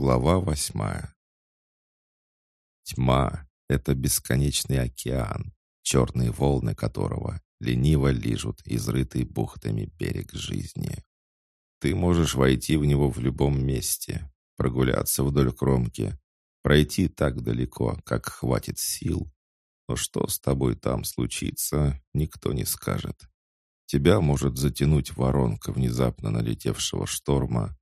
Глава восьмая. Тьма — это бесконечный океан, черные волны которого лениво лижут изрытый бухтами берег жизни. Ты можешь войти в него в любом месте, прогуляться вдоль кромки, пройти так далеко, как хватит сил, но что с тобой там случится, никто не скажет. Тебя может затянуть воронка внезапно налетевшего шторма,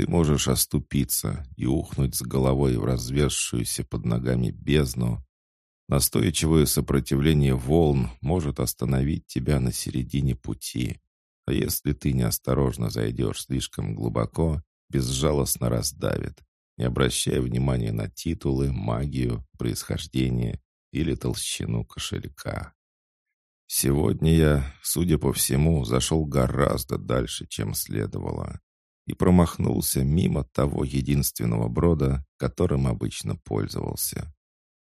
ты можешь оступиться и ухнуть с головой в разверзшуюся под ногами бездну. Настойчивое сопротивление волн может остановить тебя на середине пути. А если ты неосторожно зайдешь слишком глубоко, безжалостно раздавит, не обращая внимания на титулы, магию, происхождение или толщину кошелька. Сегодня я, судя по всему, зашел гораздо дальше, чем следовало и промахнулся мимо того единственного брода, которым обычно пользовался.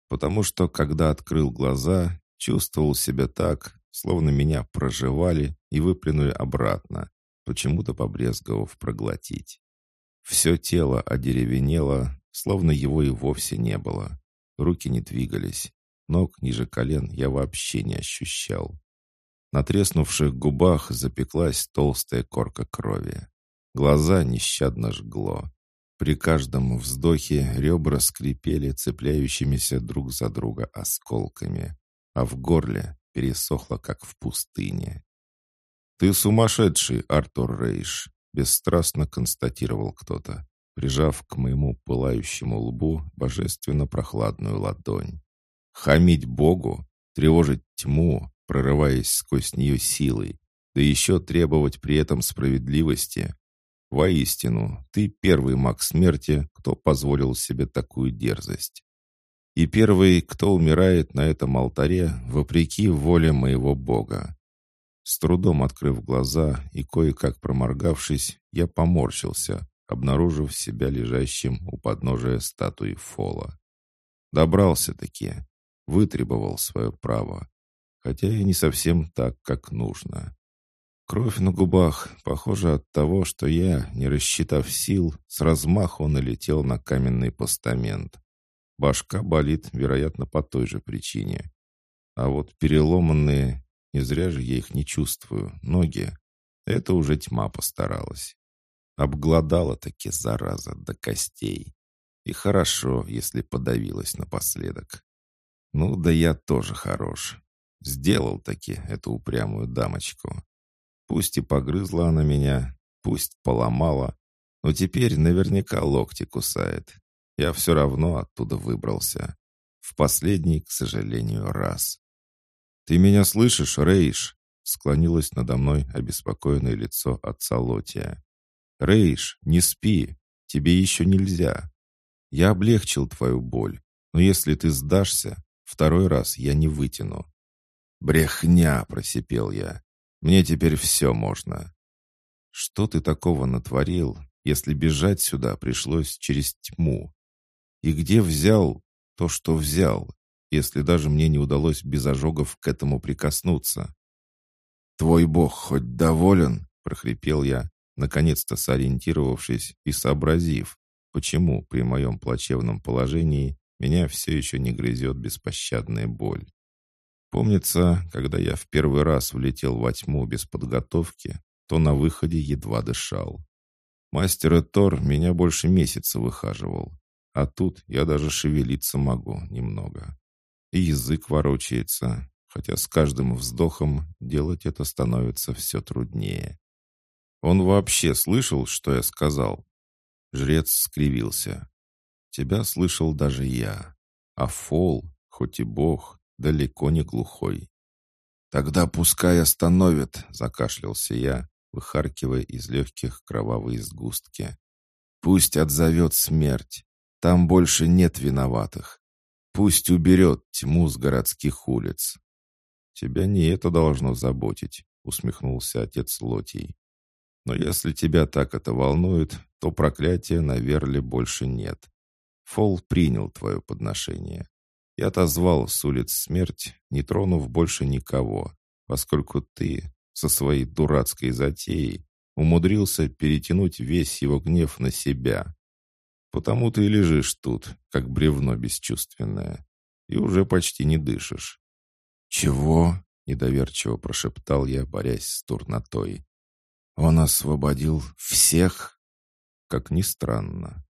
Потому что, когда открыл глаза, чувствовал себя так, словно меня проживали и выплюнули обратно, почему-то побрезговав проглотить. Все тело одеревенело, словно его и вовсе не было. Руки не двигались, ног ниже колен я вообще не ощущал. На треснувших губах запеклась толстая корка крови. Глаза нещадно жгло. При каждом вздохе ребра скрипели цепляющимися друг за друга осколками, а в горле пересохло, как в пустыне. «Ты сумасшедший, Артур Рейш!» — бесстрастно констатировал кто-то, прижав к моему пылающему лбу божественно прохладную ладонь. «Хамить Богу, тревожить тьму, прорываясь сквозь нее силой, да еще требовать при этом справедливости, Воистину, ты первый маг смерти, кто позволил себе такую дерзость. И первый, кто умирает на этом алтаре, вопреки воле моего Бога. С трудом открыв глаза и кое-как проморгавшись, я поморщился, обнаружив себя лежащим у подножия статуи Фола. Добрался-таки, вытребовал свое право, хотя и не совсем так, как нужно. Кровь на губах, похоже от того, что я, не рассчитав сил, с размаху налетел на каменный постамент. Башка болит, вероятно, по той же причине. А вот переломанные, не зря же я их не чувствую, ноги, это уже тьма постаралась. Обглодала-таки, зараза, до костей. И хорошо, если подавилась напоследок. Ну да я тоже хорош. Сделал-таки эту упрямую дамочку. Пусть и погрызла она меня, пусть поломала, но теперь наверняка локти кусает. Я все равно оттуда выбрался. В последний, к сожалению, раз. «Ты меня слышишь, Рейш?» Склонилось надо мной обеспокоенное лицо отца Лотия. «Рейш, не спи. Тебе еще нельзя. Я облегчил твою боль, но если ты сдашься, второй раз я не вытяну». «Брехня!» — просипел я. Мне теперь все можно. Что ты такого натворил, если бежать сюда пришлось через тьму? И где взял то, что взял, если даже мне не удалось без ожогов к этому прикоснуться? «Твой бог хоть доволен?» — прохрипел я, наконец-то сориентировавшись и сообразив, почему при моем плачевном положении меня все еще не грызет беспощадная боль. Помнится, когда я в первый раз влетел во тьму без подготовки, то на выходе едва дышал. Мастер Тор меня больше месяца выхаживал, а тут я даже шевелиться могу немного. И язык ворочается, хотя с каждым вздохом делать это становится все труднее. Он вообще слышал, что я сказал? Жрец скривился. Тебя слышал даже я. А Фол, хоть и бог, далеко не глухой. «Тогда пускай остановит», — закашлялся я, выхаркивая из легких кровавые сгустки. «Пусть отзовет смерть. Там больше нет виноватых. Пусть уберет тьму с городских улиц». «Тебя не это должно заботить», — усмехнулся отец Лотий. «Но если тебя так это волнует, то проклятия на Верле больше нет. Фол принял твое подношение и отозвал с улиц смерть, не тронув больше никого, поскольку ты со своей дурацкой затеей умудрился перетянуть весь его гнев на себя. Потому ты и лежишь тут, как бревно бесчувственное, и уже почти не дышишь». «Чего?» — недоверчиво прошептал я, борясь с турнотой. «Он освободил всех?» Как ни странно.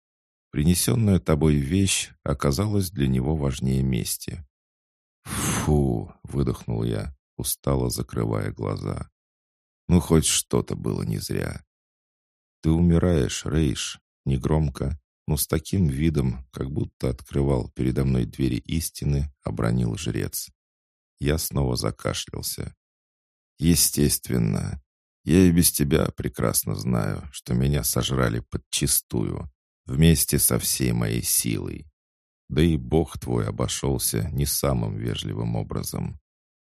Принесенная тобой вещь оказалась для него важнее мести. «Фу!» — выдохнул я, устало закрывая глаза. «Ну, хоть что-то было не зря». «Ты умираешь, Рейш», — негромко, но с таким видом, как будто открывал передо мной двери истины, обронил жрец. Я снова закашлялся. «Естественно. Я и без тебя прекрасно знаю, что меня сожрали подчистую, вместе со всей моей силой. Да и Бог твой обошелся не самым вежливым образом.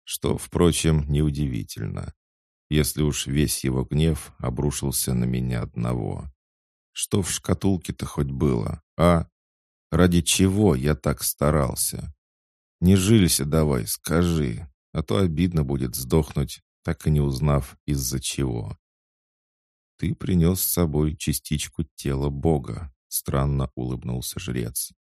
Что, впрочем, неудивительно, если уж весь его гнев обрушился на меня одного. Что в шкатулке-то хоть было, а? Ради чего я так старался? Не жились давай, скажи, а то обидно будет сдохнуть, так и не узнав, из-за чего. Ты принес с собой частичку тела Бога, странно улыбнулся жрец.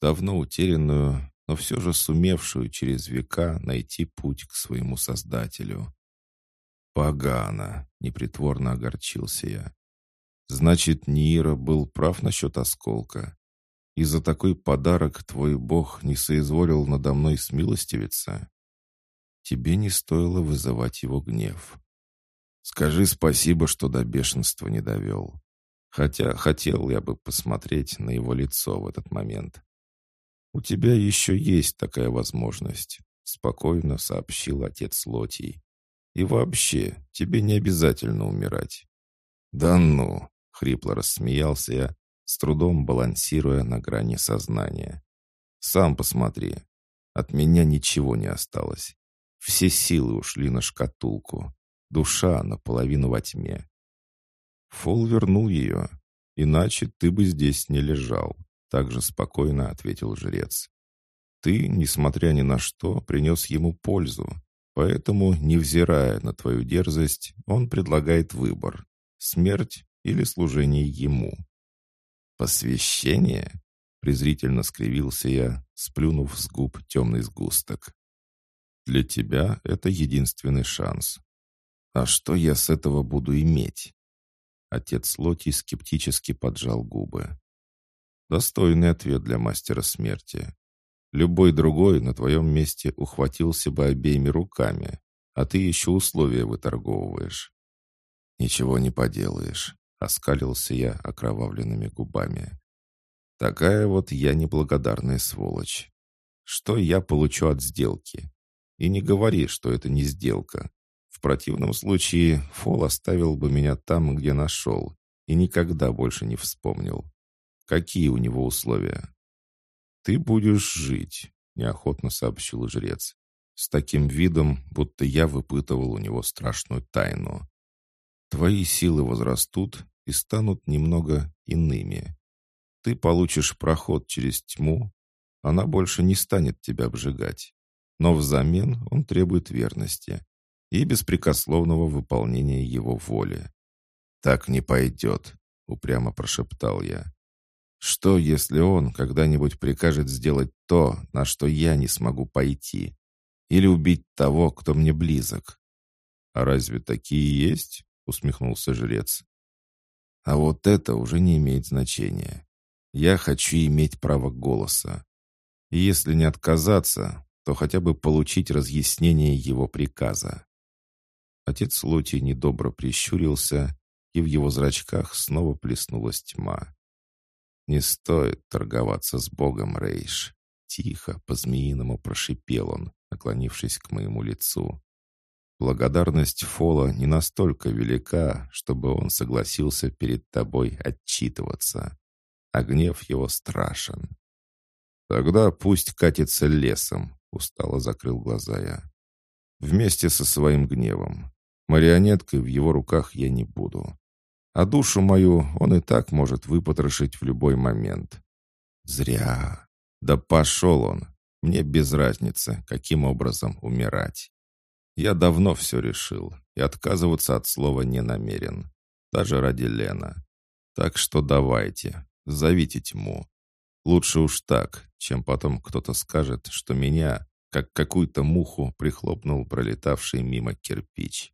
Давно утерянную, но все же сумевшую через века найти путь к своему Создателю. «Погано!» — непритворно огорчился я. «Значит, Нира был прав насчет осколка. И за такой подарок твой бог не соизволил надо мной смилостивиться? Тебе не стоило вызывать его гнев. Скажи спасибо, что до бешенства не довел. Хотя хотел я бы посмотреть на его лицо в этот момент. «У тебя еще есть такая возможность», — спокойно сообщил отец Лотий. «И вообще, тебе не обязательно умирать». «Да ну!» — хрипло рассмеялся я, с трудом балансируя на грани сознания. «Сам посмотри. От меня ничего не осталось. Все силы ушли на шкатулку. Душа наполовину во тьме. Фол вернул ее. Иначе ты бы здесь не лежал. Также спокойно ответил жрец. Ты, несмотря ни на что, принес ему пользу. Поэтому, невзирая на твою дерзость, он предлагает выбор — смерть или служение ему. «Посвящение?» — презрительно скривился я, сплюнув с губ темный сгусток. «Для тебя это единственный шанс. А что я с этого буду иметь?» Отец Лоти скептически поджал губы. Достойный ответ для мастера смерти. Любой другой на твоем месте ухватился бы обеими руками, а ты еще условия выторговываешь. Ничего не поделаешь, оскалился я окровавленными губами. Такая вот я неблагодарная сволочь. Что я получу от сделки? И не говори, что это не сделка. В противном случае Фол оставил бы меня там, где нашел, и никогда больше не вспомнил. Какие у него условия? «Ты будешь жить», — неохотно сообщил жрец, с таким видом, будто я выпытывал у него страшную тайну. «Твои силы возрастут и станут немного иными. Ты получишь проход через тьму, она больше не станет тебя обжигать, но взамен он требует верности и беспрекословного выполнения его воли. «Так не пойдет», — упрямо прошептал я. Что, если он когда-нибудь прикажет сделать то, на что я не смогу пойти? Или убить того, кто мне близок? А разве такие есть? Усмехнулся жрец. А вот это уже не имеет значения. Я хочу иметь право голоса. И если не отказаться, то хотя бы получить разъяснение его приказа. Отец Лоти недобро прищурился, и в его зрачках снова плеснулась тьма. «Не стоит торговаться с Богом, Рейш!» Тихо, по-змеиному прошипел он, наклонившись к моему лицу. «Благодарность Фола не настолько велика, чтобы он согласился перед тобой отчитываться, а гнев его страшен». «Тогда пусть катится лесом», — устало закрыл глаза я. «Вместе со своим гневом. Марионеткой в его руках я не буду а душу мою он и так может выпотрошить в любой момент. Зря. Да пошел он. Мне без разницы, каким образом умирать. Я давно все решил и отказываться от слова не намерен. Даже ради Лена. Так что давайте, Зовите тьму. Лучше уж так, чем потом кто-то скажет, что меня, как какую-то муху, прихлопнул пролетавший мимо кирпич.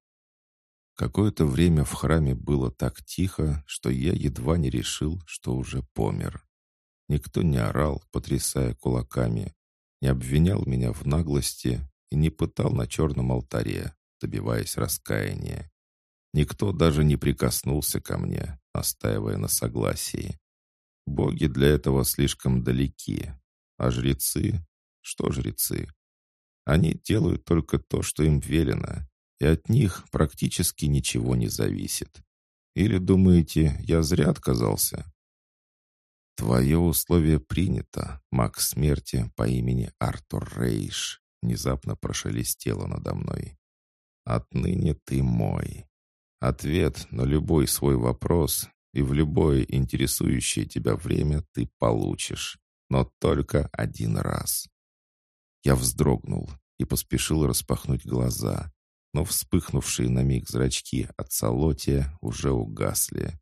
Какое-то время в храме было так тихо, что я едва не решил, что уже помер. Никто не орал, потрясая кулаками, не обвинял меня в наглости и не пытал на черном алтаре, добиваясь раскаяния. Никто даже не прикоснулся ко мне, настаивая на согласии. Боги для этого слишком далеки. А жрецы? Что жрецы? Они делают только то, что им велено, и от них практически ничего не зависит. Или думаете, я зря отказался? Твое условие принято, маг смерти по имени Артур Рейш, внезапно прошелестело надо мной. Отныне ты мой. Ответ на любой свой вопрос и в любое интересующее тебя время ты получишь, но только один раз. Я вздрогнул и поспешил распахнуть глаза, но вспыхнувшие на миг зрачки от Салотия уже угасли.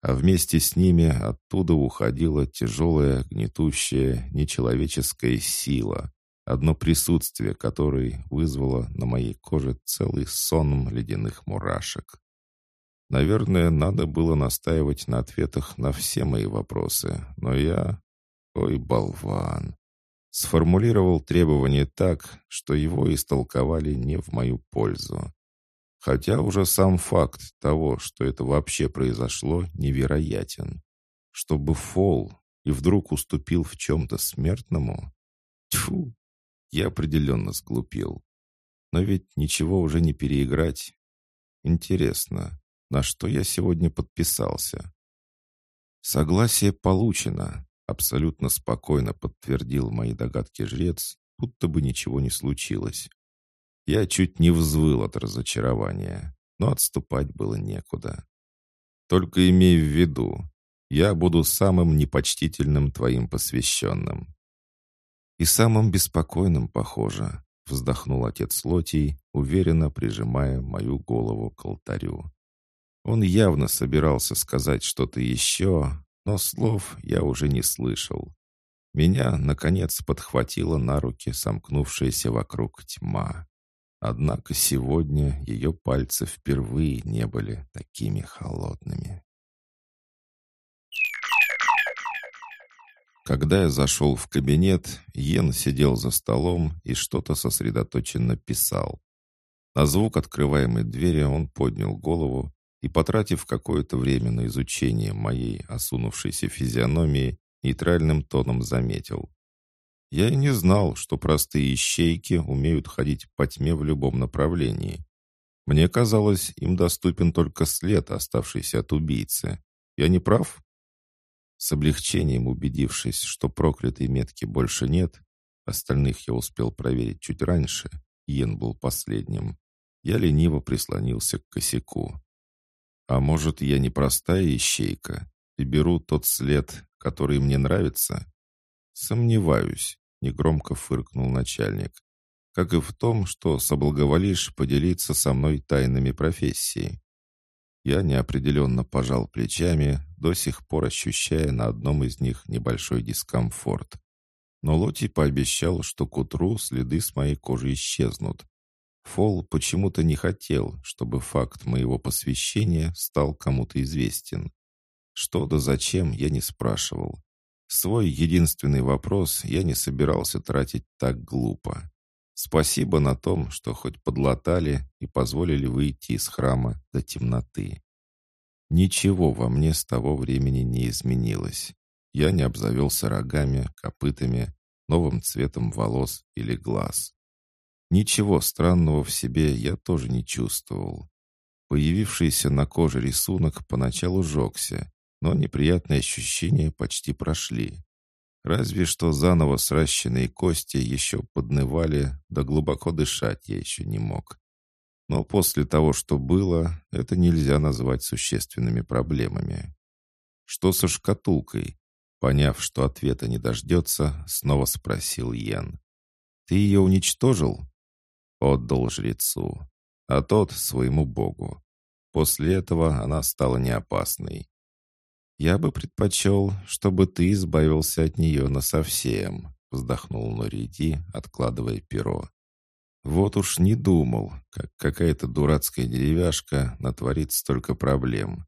А вместе с ними оттуда уходила тяжелая, гнетущая, нечеловеческая сила, одно присутствие которой вызвало на моей коже целый сон ледяных мурашек. Наверное, надо было настаивать на ответах на все мои вопросы, но я... Ой, болван! Сформулировал требование так, что его истолковали не в мою пользу. Хотя уже сам факт того, что это вообще произошло, невероятен. Чтобы Фол и вдруг уступил в чем-то смертному? Тьфу! Я определенно сглупил. Но ведь ничего уже не переиграть. Интересно, на что я сегодня подписался. Согласие получено, абсолютно спокойно подтвердил мои догадки жрец, будто бы ничего не случилось. Я чуть не взвыл от разочарования, но отступать было некуда. Только имей в виду, я буду самым непочтительным твоим посвященным. И самым беспокойным, похоже, вздохнул отец Лотий, уверенно прижимая мою голову к алтарю. Он явно собирался сказать что-то еще, но слов я уже не слышал. Меня, наконец, подхватила на руки сомкнувшаяся вокруг тьма. Однако сегодня ее пальцы впервые не были такими холодными. Когда я зашел в кабинет, Йен сидел за столом и что-то сосредоточенно писал. На звук открываемой двери он поднял голову и, потратив какое-то время на изучение моей осунувшейся физиономии, нейтральным тоном заметил. Я и не знал, что простые ищейки умеют ходить по тьме в любом направлении. Мне казалось, им доступен только след, оставшийся от убийцы. Я не прав? С облегчением убедившись, что проклятой метки больше нет, остальных я успел проверить чуть раньше, Йен был последним, я лениво прислонился к косяку. А может, я не простая ищейка и беру тот след, который мне нравится? Сомневаюсь, негромко фыркнул начальник. Как и в том, что соблаговолишь поделиться со мной тайнами профессии. Я неопределенно пожал плечами, до сих пор ощущая на одном из них небольшой дискомфорт. Но Лоти пообещал, что к утру следы с моей кожи исчезнут, Фол почему-то не хотел, чтобы факт моего посвящения стал кому-то известен. Что да зачем, я не спрашивал. Свой единственный вопрос я не собирался тратить так глупо. Спасибо на том, что хоть подлатали и позволили выйти из храма до темноты. Ничего во мне с того времени не изменилось. Я не обзавелся рогами, копытами, новым цветом волос или глаз. Ничего странного в себе я тоже не чувствовал. Появившийся на коже рисунок поначалу жегся, но неприятные ощущения почти прошли. Разве что заново сращенные кости еще поднывали, да глубоко дышать я еще не мог. Но после того, что было, это нельзя назвать существенными проблемами. Что со шкатулкой? Поняв, что ответа не дождется, снова спросил Йен. «Ты ее уничтожил?» Отдал жрецу, а тот своему богу. После этого она стала неопасной. «Я бы предпочел, чтобы ты избавился от нее насовсем», вздохнул Нориди, откладывая перо. «Вот уж не думал, как какая-то дурацкая деревяшка натворит столько проблем.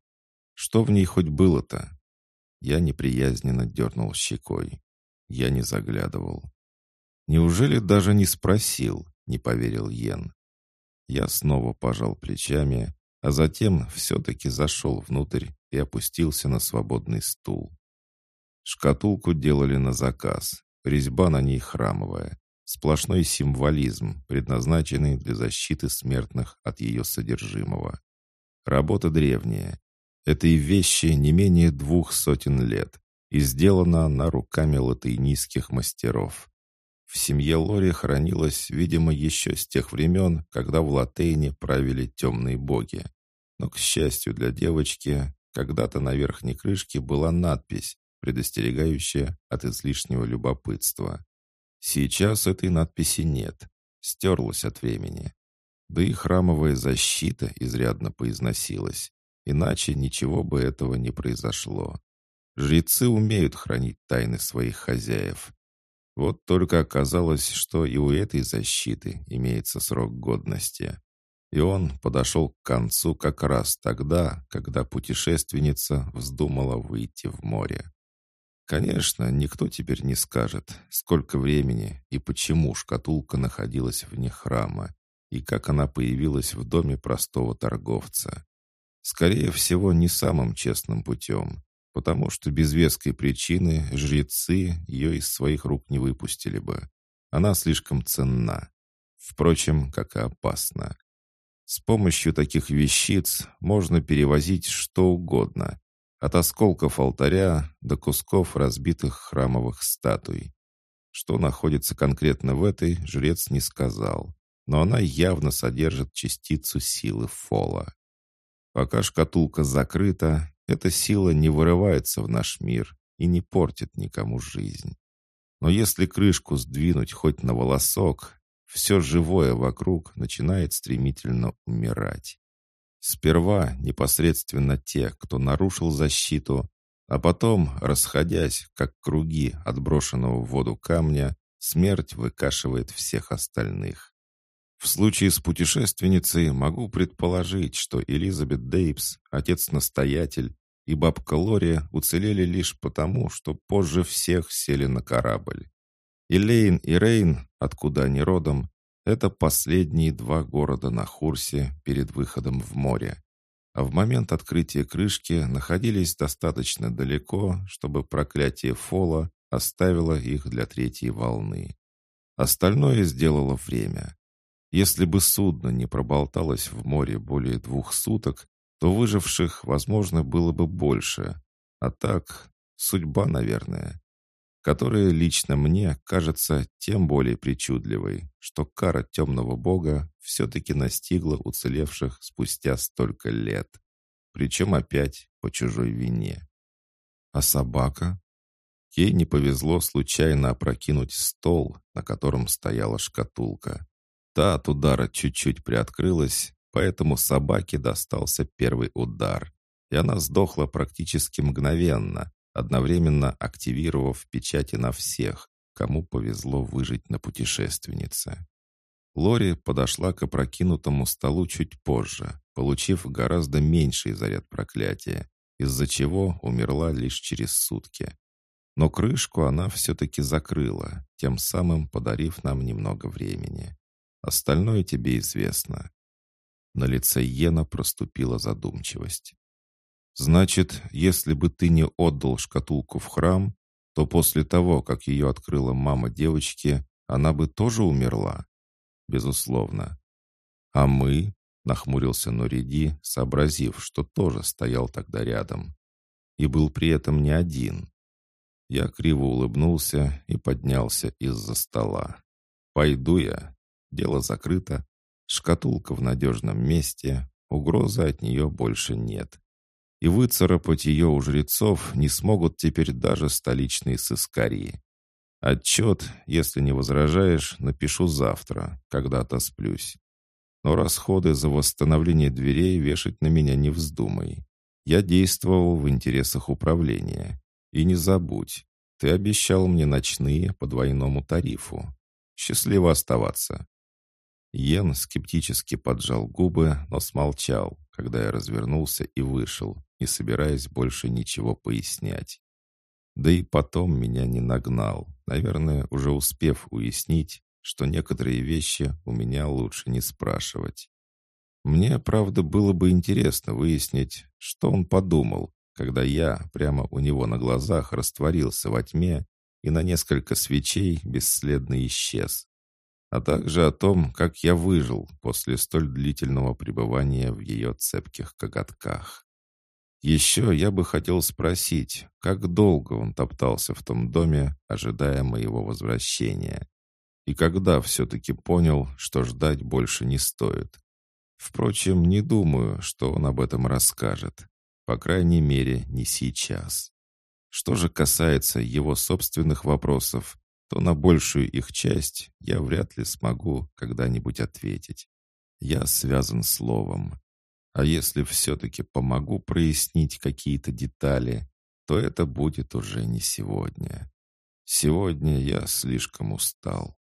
Что в ней хоть было-то?» Я неприязненно дернул щекой. Я не заглядывал. «Неужели даже не спросил?» — не поверил Йен. Я снова пожал плечами, а затем все-таки зашел внутрь и опустился на свободный стул. Шкатулку делали на заказ, резьба на ней храмовая, сплошной символизм, предназначенный для защиты смертных от ее содержимого. Работа древняя. Этой вещи не менее двух сотен лет, и сделана она руками латынийских мастеров. В семье Лори хранилась, видимо, еще с тех времен, когда в Латейне правили темные боги. Но, к счастью для девочки, когда-то на верхней крышке была надпись, предостерегающая от излишнего любопытства. Сейчас этой надписи нет, стерлась от времени. Да и храмовая защита изрядно поизносилась, иначе ничего бы этого не произошло. Жрецы умеют хранить тайны своих хозяев. Вот только оказалось, что и у этой защиты имеется срок годности. И он подошел к концу как раз тогда, когда путешественница вздумала выйти в море. Конечно, никто теперь не скажет, сколько времени и почему шкатулка находилась вне храма, и как она появилась в доме простого торговца. Скорее всего, не самым честным путем, потому что без веской причины жрецы ее из своих рук не выпустили бы. Она слишком ценна. Впрочем, как и опасна. С помощью таких вещиц можно перевозить что угодно, от осколков алтаря до кусков разбитых храмовых статуй. Что находится конкретно в этой, жрец не сказал, но она явно содержит частицу силы фола. Пока шкатулка закрыта, эта сила не вырывается в наш мир и не портит никому жизнь. Но если крышку сдвинуть хоть на волосок, все живое вокруг начинает стремительно умирать. Сперва непосредственно те, кто нарушил защиту, а потом, расходясь, как круги отброшенного в воду камня, смерть выкашивает всех остальных. В случае с путешественницей могу предположить, что Элизабет Дейпс, отец-настоятель, и бабка Лори уцелели лишь потому, что позже всех сели на корабль. И Лейн, и Рейн, откуда они родом, это последние два города на Хурсе перед выходом в море. А в момент открытия крышки находились достаточно далеко, чтобы проклятие Фола оставило их для третьей волны. Остальное сделало время. Если бы судно не проболталось в море более двух суток, то выживших, возможно, было бы больше. А так, судьба, наверное которая лично мне кажется тем более причудливой, что кара темного бога все-таки настигла уцелевших спустя столько лет. Причем опять по чужой вине. А собака? Ей не повезло случайно опрокинуть стол, на котором стояла шкатулка. Та от удара чуть-чуть приоткрылась, поэтому собаке достался первый удар, и она сдохла практически мгновенно, одновременно активировав печати на всех, кому повезло выжить на путешественнице. Лори подошла к опрокинутому столу чуть позже, получив гораздо меньший заряд проклятия, из-за чего умерла лишь через сутки. Но крышку она все-таки закрыла, тем самым подарив нам немного времени. Остальное тебе известно. На лице Йена проступила задумчивость. Значит, если бы ты не отдал шкатулку в храм, то после того, как ее открыла мама девочки, она бы тоже умерла? Безусловно. А мы? Нахмурился Нориди, сообразив, что тоже стоял тогда рядом. И был при этом не один. Я криво улыбнулся и поднялся из-за стола. «Пойду я. Дело закрыто. Шкатулка в надежном месте. Угрозы от нее больше нет и выцарапать ее у жрецов не смогут теперь даже столичные сыскари. Отчет, если не возражаешь, напишу завтра, когда отосплюсь. Но расходы за восстановление дверей вешать на меня не вздумай. Я действовал в интересах управления. И не забудь, ты обещал мне ночные по двойному тарифу. Счастливо оставаться». Йен скептически поджал губы, но смолчал, когда я развернулся и вышел, не собираясь больше ничего пояснять. Да и потом меня не нагнал, наверное, уже успев уяснить, что некоторые вещи у меня лучше не спрашивать. Мне, правда, было бы интересно выяснить, что он подумал, когда я прямо у него на глазах растворился во тьме и на несколько свечей бесследно исчез, а также о том, как я выжил после столь длительного пребывания в ее цепких коготках. Еще я бы хотел спросить, как долго он топтался в том доме, ожидая моего возвращения, и когда все-таки понял, что ждать больше не стоит. Впрочем, не думаю, что он об этом расскажет. По крайней мере, не сейчас. Что же касается его собственных вопросов, то на большую их часть я вряд ли смогу когда-нибудь ответить. Я связан словом. А если все-таки помогу прояснить какие-то детали, то это будет уже не сегодня. Сегодня я слишком устал.